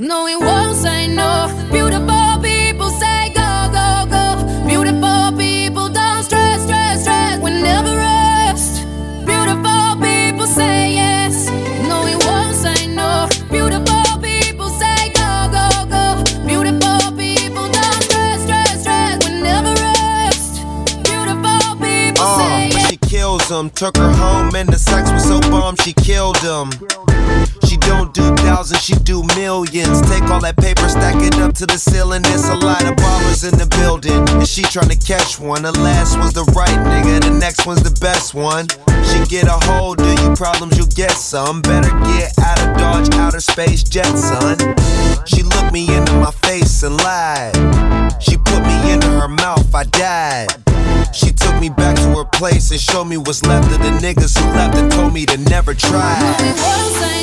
No, he won't say no. Him. Took her home and the sex was so bomb she killed him. She don't do thousands, she do millions. Take all that paper, stack it up to the ceiling. There's a lot of ballers in the building, and she trying to catch one. The last one's the right nigga, the next one's the best one. She get a hold of you problems, you get some. Better get out of Dodge, outer space jet, son. She looked me into my face and lied. She put me into and showed me what's left of the niggas who left and told me to never try. No, he won't say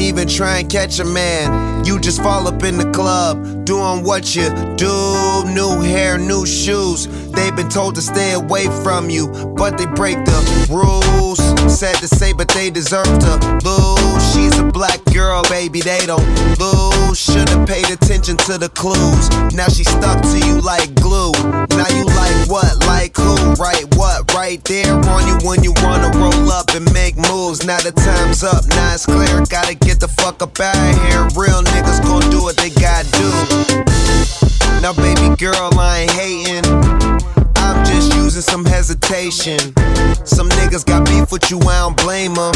Ain't even try and catch a man. You just fall up in the club, doing what you do. New hair, new shoes. They've been told to stay away from you, but they break the rules. Sad to say, but they deserve to lose. She's a black girl, baby, they don't lose. Should've paid attention to the clues. Now she stuck to you like glue. Now you Right there on you when you wanna roll up and make moves. Now the time's up, now it's clear. Gotta get the fuck up out of here. Real niggas gon' do what they gotta do. Now, baby girl, I ain't hating. I'm just using some hesitation. Some niggas got beef with you, I don't blame them.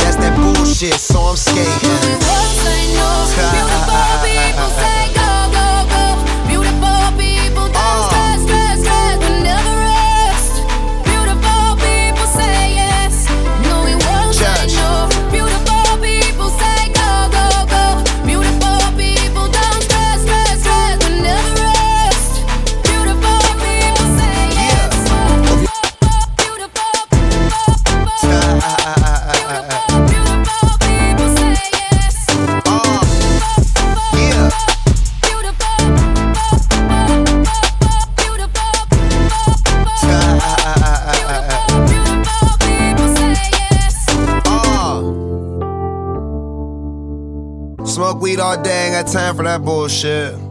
That's that bullshit, so I'm skating. Smoke weed all day, ain't got time for that bullshit.